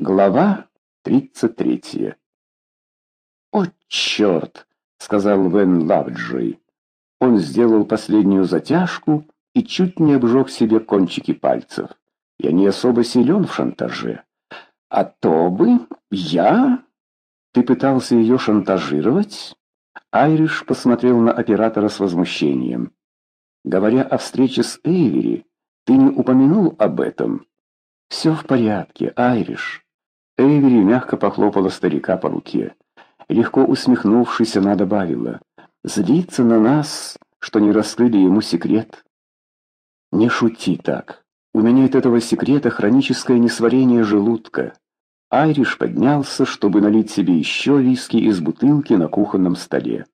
Глава 33 «О, черт!» — сказал Вен Лавджей. Он сделал последнюю затяжку и чуть не обжег себе кончики пальцев. «Я не особо силен в шантаже. А то бы я...» «Ты пытался ее шантажировать?» Айриш посмотрел на оператора с возмущением. «Говоря о встрече с Эйвери, ты не упомянул об этом?» «Все в порядке, Айриш». Эйвери мягко похлопала старика по руке. Легко усмехнувшись, она добавила, «Злится на нас, что не раскрыли ему секрет». «Не шути так. У меня от этого секрета хроническое несварение желудка». Айриш поднялся, чтобы налить себе еще виски из бутылки на кухонном столе.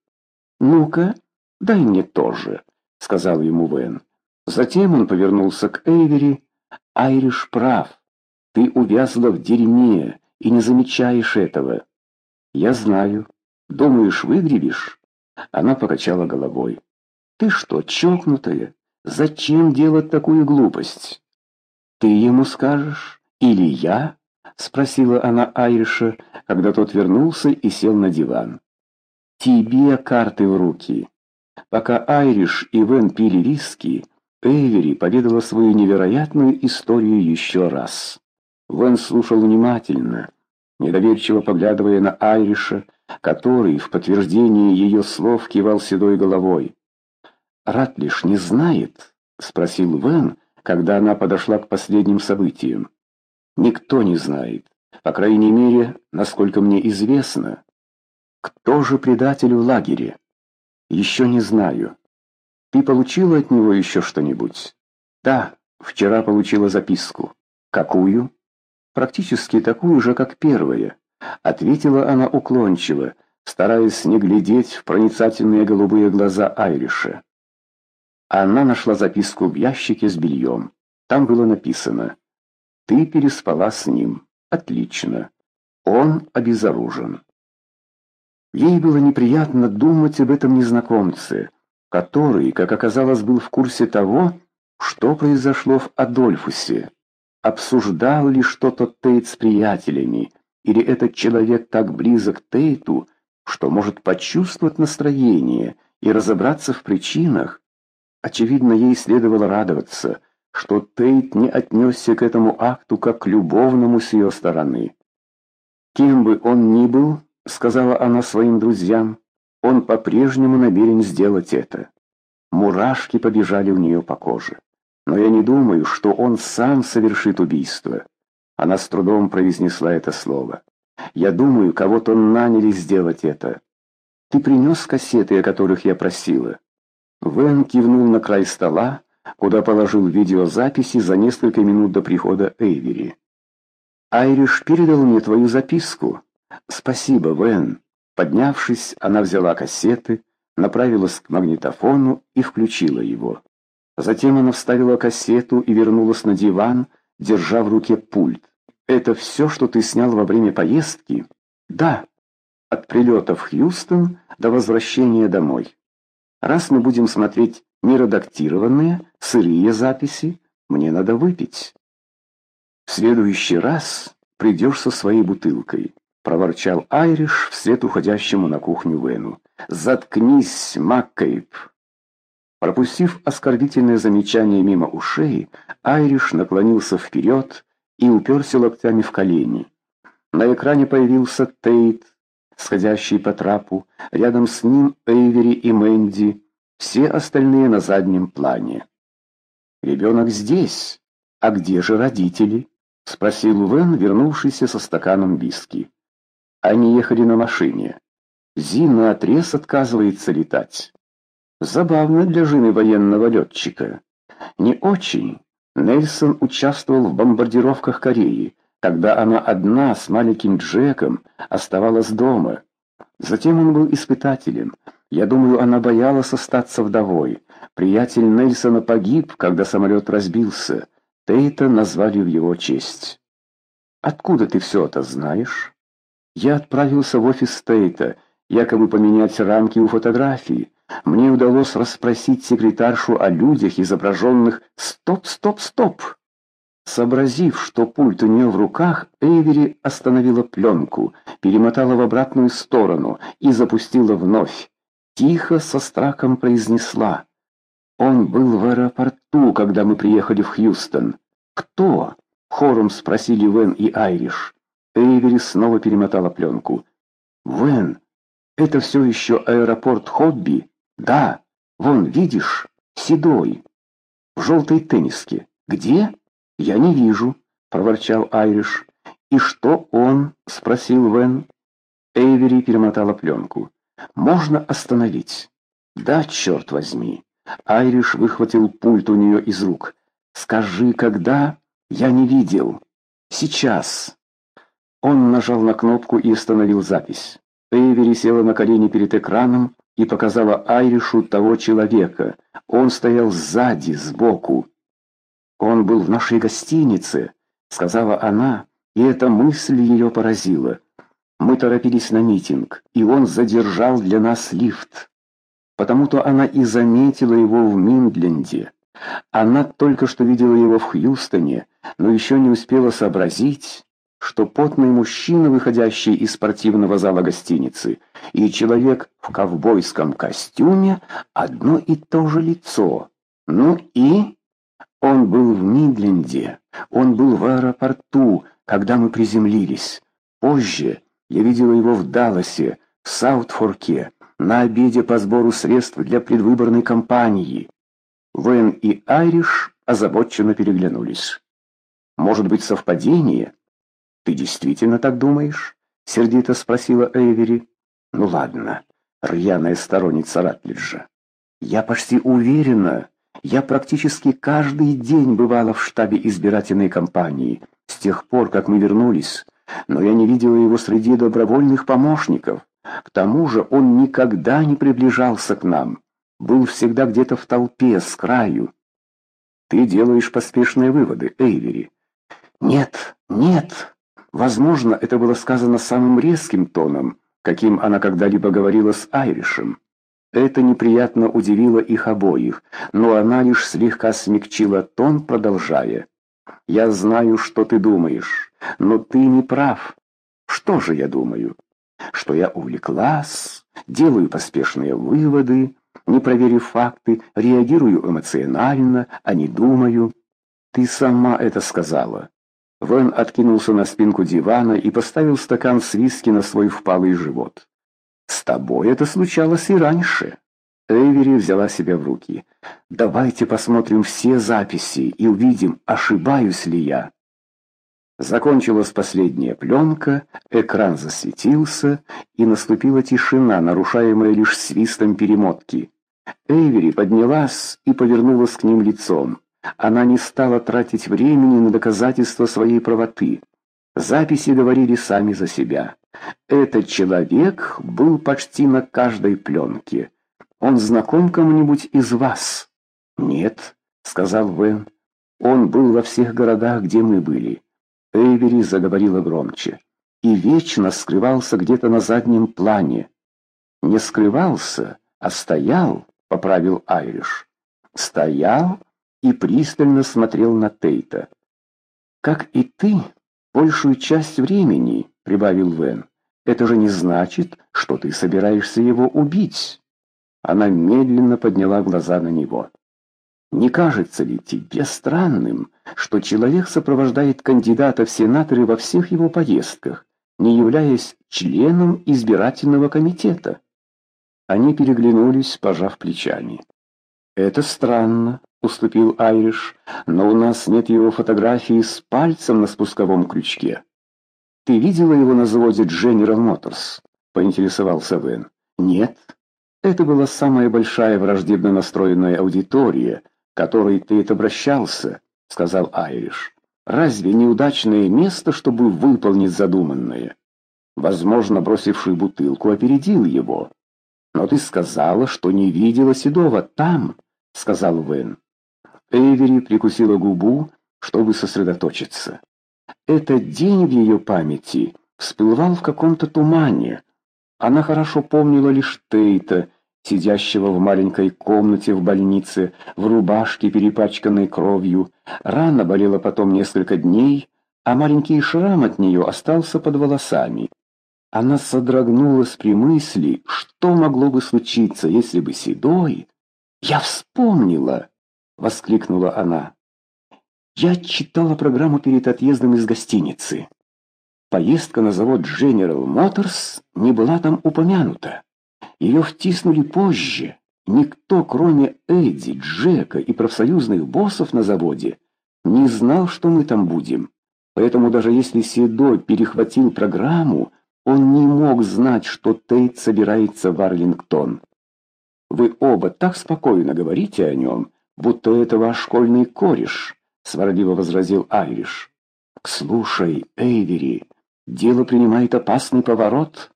«Ну-ка, дай мне тоже», — сказал ему Вен. Затем он повернулся к Эйвери. «Айриш прав. Ты увязла в дерьме и не замечаешь этого. Я знаю. Думаешь, выгребешь? Она покачала головой. Ты что, чокнутая? Зачем делать такую глупость? Ты ему скажешь? Или я? Спросила она Айриша, когда тот вернулся и сел на диван. Тебе карты в руки. Пока Айриш и Вен пили виски, Эйвери поведала свою невероятную историю еще раз. Вен слушал внимательно, недоверчиво поглядывая на Айриша, который в подтверждение ее слов кивал седой головой. «Ратлиш не знает?» — спросил Вен, когда она подошла к последним событиям. «Никто не знает, по крайней мере, насколько мне известно. Кто же предатель в лагере? Еще не знаю. Ты получила от него еще что-нибудь?» «Да, вчера получила записку». «Какую?» Практически такую же, как первая, ответила она уклончиво, стараясь не глядеть в проницательные голубые глаза Айриша. Она нашла записку в ящике с бельем. Там было написано «Ты переспала с ним. Отлично. Он обезоружен». Ей было неприятно думать об этом незнакомце, который, как оказалось, был в курсе того, что произошло в Адольфусе. Обсуждал ли что-то Тейт с приятелями, или этот человек так близок к Тейту, что может почувствовать настроение и разобраться в причинах? Очевидно, ей следовало радоваться, что Тейт не отнесся к этому акту как к любовному с ее стороны. «Кем бы он ни был, — сказала она своим друзьям, — он по-прежнему намерен сделать это». Мурашки побежали у нее по коже. Но я не думаю, что он сам совершит убийство. Она с трудом произнесла это слово. Я думаю, кого-то наняли сделать это. Ты принес кассеты, о которых я просила? Вен кивнул на край стола, куда положил видеозаписи за несколько минут до прихода Эйвери. Айриш передал мне твою записку. Спасибо, Вен. Поднявшись, она взяла кассеты, направилась к магнитофону и включила его. Затем она вставила кассету и вернулась на диван, держа в руке пульт. «Это все, что ты снял во время поездки?» «Да, от прилета в Хьюстон до возвращения домой. Раз мы будем смотреть нередактированные, сырые записи, мне надо выпить». «В следующий раз придешь со своей бутылкой», — проворчал Айриш вслед уходящему на кухню Вену. «Заткнись, Маккейп!» Пропустив оскорбительное замечание мимо ушей, Айриш наклонился вперед и уперся локтями в колени. На экране появился Тейт, сходящий по трапу, рядом с ним Эйвери и Мэнди, все остальные на заднем плане. «Ребенок здесь. А где же родители?» — спросил Вен, вернувшийся со стаканом виски. Они ехали на машине. Зина отрез отказывается летать. Забавно для жены военного летчика. Не очень. Нельсон участвовал в бомбардировках Кореи, когда она одна с маленьким Джеком оставалась дома. Затем он был испытателем. Я думаю, она боялась остаться вдовой. Приятель Нельсона погиб, когда самолет разбился. Тейта назвали в его честь. «Откуда ты все это знаешь?» «Я отправился в офис Тейта, якобы поменять рамки у фотографии. Мне удалось расспросить секретаршу о людях, изображенных... Стоп, стоп, стоп! Сообразив, что пульт у нее в руках, Эйвери остановила пленку, перемотала в обратную сторону и запустила вновь. Тихо, со страхом произнесла. «Он был в аэропорту, когда мы приехали в Хьюстон». «Кто?» — хором спросили Вен и Айриш. Эйвери снова перемотала пленку. «Вен, это все еще аэропорт Хобби?» «Да, вон, видишь, седой, в желтой тенниске. Где?» «Я не вижу», — проворчал Айриш. «И что он?» — спросил Вен. Эйвери перемотала пленку. «Можно остановить?» «Да, черт возьми!» Айриш выхватил пульт у нее из рук. «Скажи, когда?» «Я не видел». «Сейчас». Он нажал на кнопку и остановил запись. Эйвери села на колени перед экраном и показала Айришу того человека. Он стоял сзади, сбоку. «Он был в нашей гостинице», — сказала она, и эта мысль ее поразила. Мы торопились на митинг, и он задержал для нас лифт. Потому-то она и заметила его в Миндленде. Она только что видела его в Хьюстоне, но еще не успела сообразить, что потный мужчина, выходящий из спортивного зала гостиницы, и человек в ковбойском костюме — одно и то же лицо. Ну и... Он был в Мидленде, он был в аэропорту, когда мы приземлились. Позже я видела его в Далласе, в Саутфорке, на обеде по сбору средств для предвыборной кампании. Вен и Айриш озабоченно переглянулись. «Может быть, совпадение?» «Ты действительно так думаешь?» — сердито спросила Эйвери. «Ну ладно, рьяная сторонница Ратлиджа. Я почти уверена, я практически каждый день бывала в штабе избирательной кампании с тех пор, как мы вернулись, но я не видела его среди добровольных помощников. К тому же он никогда не приближался к нам, был всегда где-то в толпе, с краю. Ты делаешь поспешные выводы, Эйвери. Нет, нет. Возможно, это было сказано самым резким тоном, каким она когда-либо говорила с Айришем. Это неприятно удивило их обоих, но она лишь слегка смягчила тон, продолжая. «Я знаю, что ты думаешь, но ты не прав. Что же я думаю? Что я увлеклась, делаю поспешные выводы, не проверив факты, реагирую эмоционально, а не думаю. Ты сама это сказала». Вен откинулся на спинку дивана и поставил стакан с виски на свой впалый живот. С тобой это случалось и раньше. Эйвери взяла себя в руки. Давайте посмотрим все записи и увидим, ошибаюсь ли я. Закончилась последняя пленка, экран засветился, и наступила тишина, нарушаемая лишь свистом перемотки. Эйвери поднялась и повернулась к ним лицом. Она не стала тратить времени на доказательство своей правоты. Записи говорили сами за себя. Этот человек был почти на каждой пленке. Он знаком кому-нибудь из вас? Нет, сказал Вен. Он был во всех городах, где мы были. Эйвери заговорила громче. И вечно скрывался где-то на заднем плане. Не скрывался, а стоял, поправил Айриш. Стоял и пристально смотрел на Тейта. Как и ты, большую часть времени, прибавил Вен. Это же не значит, что ты собираешься его убить. Она медленно подняла глаза на него. Не кажется ли тебе странным, что человек сопровождает кандидата в сенаторы во всех его поездках, не являясь членом избирательного комитета? Они переглянулись, пожав плечами. Это странно, уступил Айриш, но у нас нет его фотографии с пальцем на спусковом крючке. «Ты видела его на заводе General Motors?» — поинтересовался Вен. «Нет. Это была самая большая враждебно настроенная аудитория, к которой ты обращался», — сказал Айриш. «Разве неудачное место, чтобы выполнить задуманное?» Возможно, бросивший бутылку опередил его. «Но ты сказала, что не видела Седова там», — сказал Вен. Эйвери прикусила губу, чтобы сосредоточиться. Этот день в ее памяти всплывал в каком-то тумане. Она хорошо помнила лишь Тейта сидящего в маленькой комнате в больнице, в рубашке, перепачканной кровью. Рана болела потом несколько дней, а маленький шрам от нее остался под волосами. Она содрогнулась при мысли, что могло бы случиться, если бы Седой... «Я вспомнила!» — воскликнула она. «Я читала программу перед отъездом из гостиницы. Поездка на завод General Motors не была там упомянута. Ее втиснули позже. Никто, кроме Эдди, Джека и профсоюзных боссов на заводе, не знал, что мы там будем. Поэтому даже если Седой перехватил программу, он не мог знать, что Тейт собирается в Арлингтон. Вы оба так спокойно говорите о нем, будто это ваш школьный кореш, сварливо возразил Айриш. Слушай, Эйвери, дело принимает опасный поворот.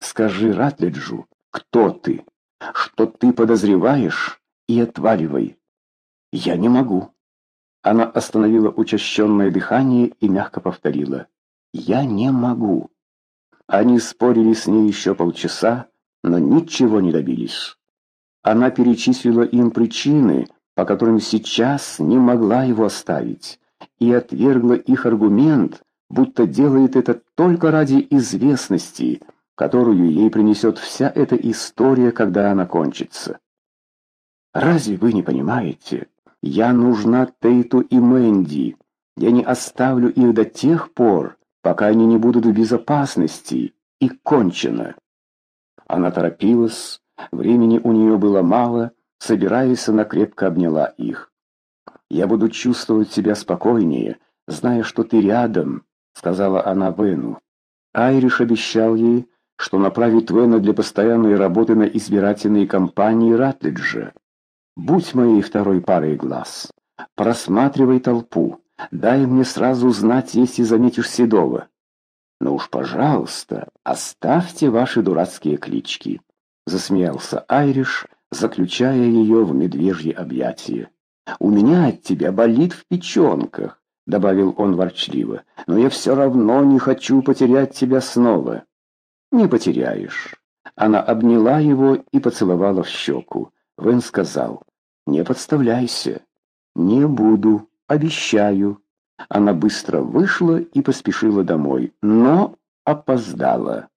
Скажи Ратледжу, кто ты, что ты подозреваешь, и отваливай. Я не могу. Она остановила учащенное дыхание и мягко повторила. «Я не могу». Они спорили с ней еще полчаса, но ничего не добились. Она перечислила им причины, по которым сейчас не могла его оставить, и отвергла их аргумент, будто делает это только ради известности, которую ей принесет вся эта история, когда она кончится. «Разве вы не понимаете? Я нужна Тейту и Мэнди. Я не оставлю их до тех пор, пока они не будут в безопасности, и кончено». Она торопилась, времени у нее было мало, собираясь, она крепко обняла их. «Я буду чувствовать себя спокойнее, зная, что ты рядом», — сказала она Вену. Айриш обещал ей, что направит Вена для постоянной работы на избирательной кампании Ратлиджа. «Будь моей второй парой глаз, просматривай толпу, дай мне сразу знать, если заметишь Седова. Но уж, пожалуйста, оставьте ваши дурацкие клички», — засмеялся Айриш, заключая ее в медвежье объятие. «У меня от тебя болит в печенках», — добавил он ворчливо, — «но я все равно не хочу потерять тебя снова». «Не потеряешь». Она обняла его и поцеловала в щеку. Вен сказал, «Не подставляйся». «Не буду, обещаю». Она быстро вышла и поспешила домой, но опоздала.